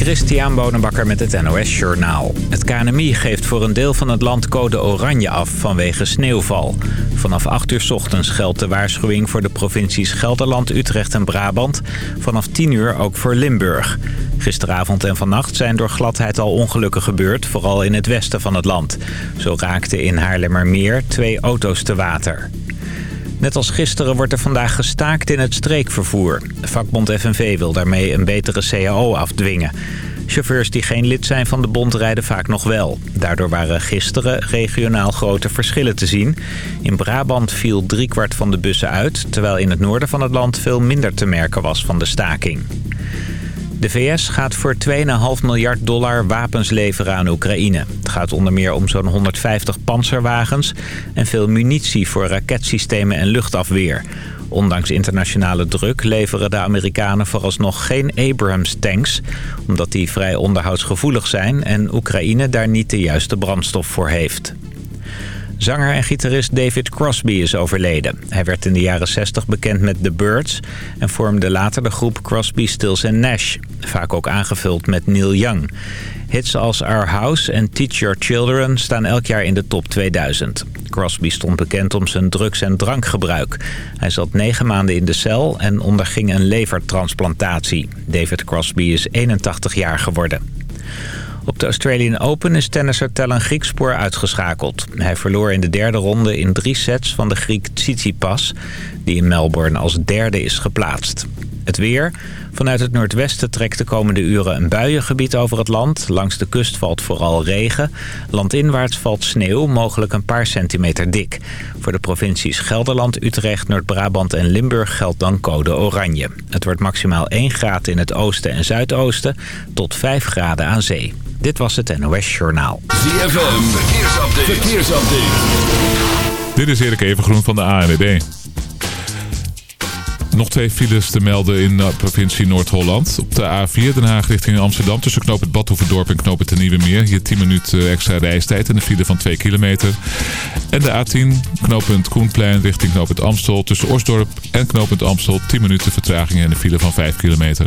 Christian Bonenbakker met het NOS Journaal. Het KNMI geeft voor een deel van het land code oranje af vanwege sneeuwval. Vanaf 8 uur ochtends geldt de waarschuwing voor de provincies Gelderland, Utrecht en Brabant. Vanaf 10 uur ook voor Limburg. Gisteravond en vannacht zijn door gladheid al ongelukken gebeurd, vooral in het westen van het land. Zo raakten in Haarlemmermeer twee auto's te water. Net als gisteren wordt er vandaag gestaakt in het streekvervoer. Vakbond FNV wil daarmee een betere CAO afdwingen. Chauffeurs die geen lid zijn van de bond rijden vaak nog wel. Daardoor waren gisteren regionaal grote verschillen te zien. In Brabant viel driekwart van de bussen uit... terwijl in het noorden van het land veel minder te merken was van de staking. De VS gaat voor 2,5 miljard dollar wapens leveren aan Oekraïne. Het gaat onder meer om zo'n 150 panzerwagens... en veel munitie voor raketsystemen en luchtafweer. Ondanks internationale druk leveren de Amerikanen vooralsnog geen Abrams-tanks... omdat die vrij onderhoudsgevoelig zijn en Oekraïne daar niet de juiste brandstof voor heeft. Zanger en gitarist David Crosby is overleden. Hij werd in de jaren 60 bekend met The Birds... en vormde later de groep Crosby, Stills Nash. Vaak ook aangevuld met Neil Young. Hits als Our House en Teach Your Children staan elk jaar in de top 2000. Crosby stond bekend om zijn drugs- en drankgebruik. Hij zat negen maanden in de cel en onderging een levertransplantatie. David Crosby is 81 jaar geworden. Op de Australian Open is tennisser Tellen Griekspoor uitgeschakeld. Hij verloor in de derde ronde in drie sets van de Griek Tsitsipas... die in Melbourne als derde is geplaatst. Het weer. Vanuit het noordwesten trekt de komende uren een buiengebied over het land. Langs de kust valt vooral regen. Landinwaarts valt sneeuw, mogelijk een paar centimeter dik. Voor de provincies Gelderland, Utrecht, Noord-Brabant en Limburg geldt dan code oranje. Het wordt maximaal 1 graad in het oosten en zuidoosten tot 5 graden aan zee. Dit was het NOS Journaal. ZFM, verkeersupdate. verkeersupdate. Dit is Erik Evengroen van de ANWB. Nog twee files te melden in de provincie Noord-Holland. Op de A4 Den Haag richting Amsterdam tussen knoop het Badhoevedorp en knoop het Nieuwe Meer. Hier 10 minuten extra reistijd en een file van 2 kilometer. En de A10 knooppunt Koenplein richting knooppunt Amstel tussen Osdorp en knooppunt Amstel 10 minuten vertraging en een file van 5 kilometer.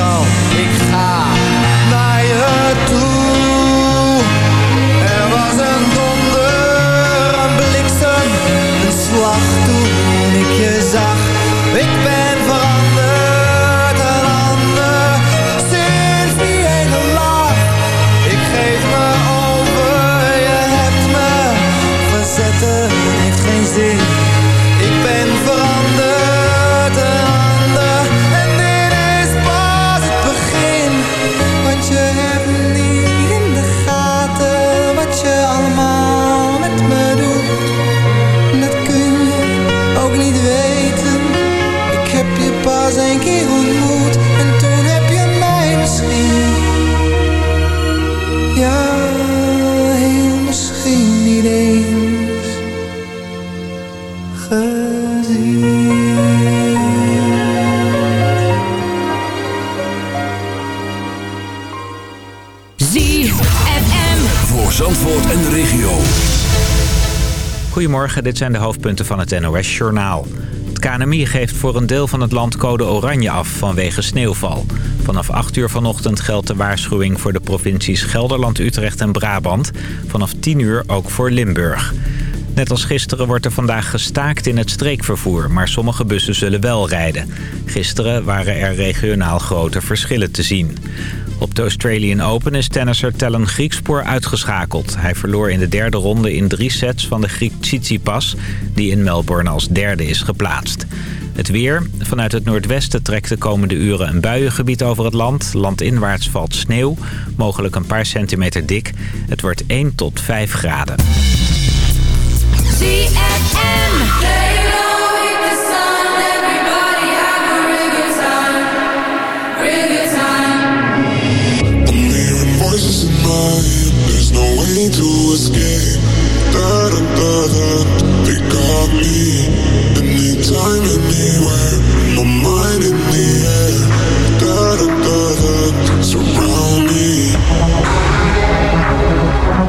Ik wil, ik Zandvoort en de regio. Goedemorgen, dit zijn de hoofdpunten van het NOS-journaal. Het KNMI geeft voor een deel van het land code oranje af vanwege sneeuwval. Vanaf 8 uur vanochtend geldt de waarschuwing voor de provincies Gelderland, Utrecht en Brabant. Vanaf 10 uur ook voor Limburg. Net als gisteren wordt er vandaag gestaakt in het streekvervoer, maar sommige bussen zullen wel rijden. Gisteren waren er regionaal grote verschillen te zien. Op de Australian Open is tennisser Tellen Griekspoor uitgeschakeld. Hij verloor in de derde ronde in drie sets van de Griek Tsitsipas... die in Melbourne als derde is geplaatst. Het weer. Vanuit het noordwesten trekt de komende uren een buiengebied over het land. Landinwaarts valt sneeuw, mogelijk een paar centimeter dik. Het wordt 1 tot 5 graden. There's no way to escape. Da da da da. They got me. Anytime, anywhere. My mind in the air. Da da da da. Surround me.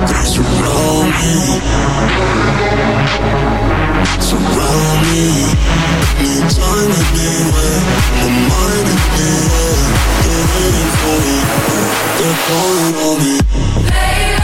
They surround me. Surround me. Anywhere. My mind in the air. Waiting for me. They're calling on me. Play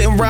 sitting around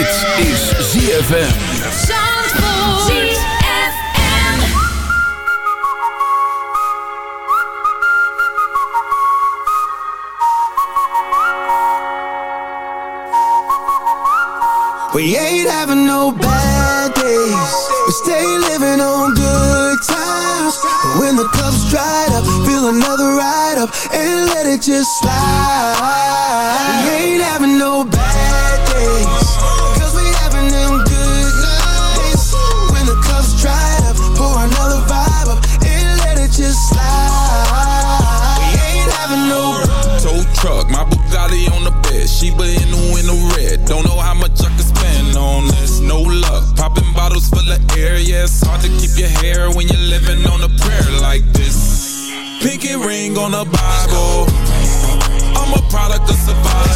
Dit is ZFM. We ain't having no bad days. We stay living on good times. But when the cup's dried up, fill another ride up and let it just slide. We ain't having no the bed. Sheba in the window red. Don't know how much I can spend on this. No luck. Popping bottles full of air. Yeah, it's hard to keep your hair when you're living on a prayer like this. Pinky ring on the Bible. I'm a product of survival.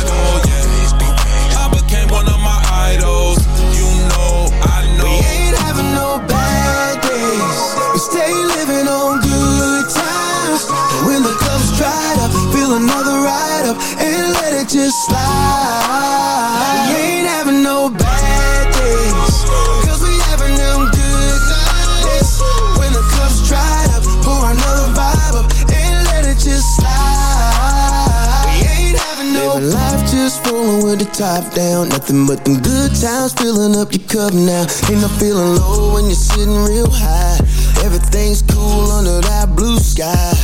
Slide. We ain't having no bad days. Cause we having them good nights. When the cup's dried up, pour another vibe up and let it just slide. We ain't having no Living life just rolling with the top down. Nothing but them good times filling up your cup now. Ain't no feeling low when you're sitting real high. Everything's cool under that blue sky.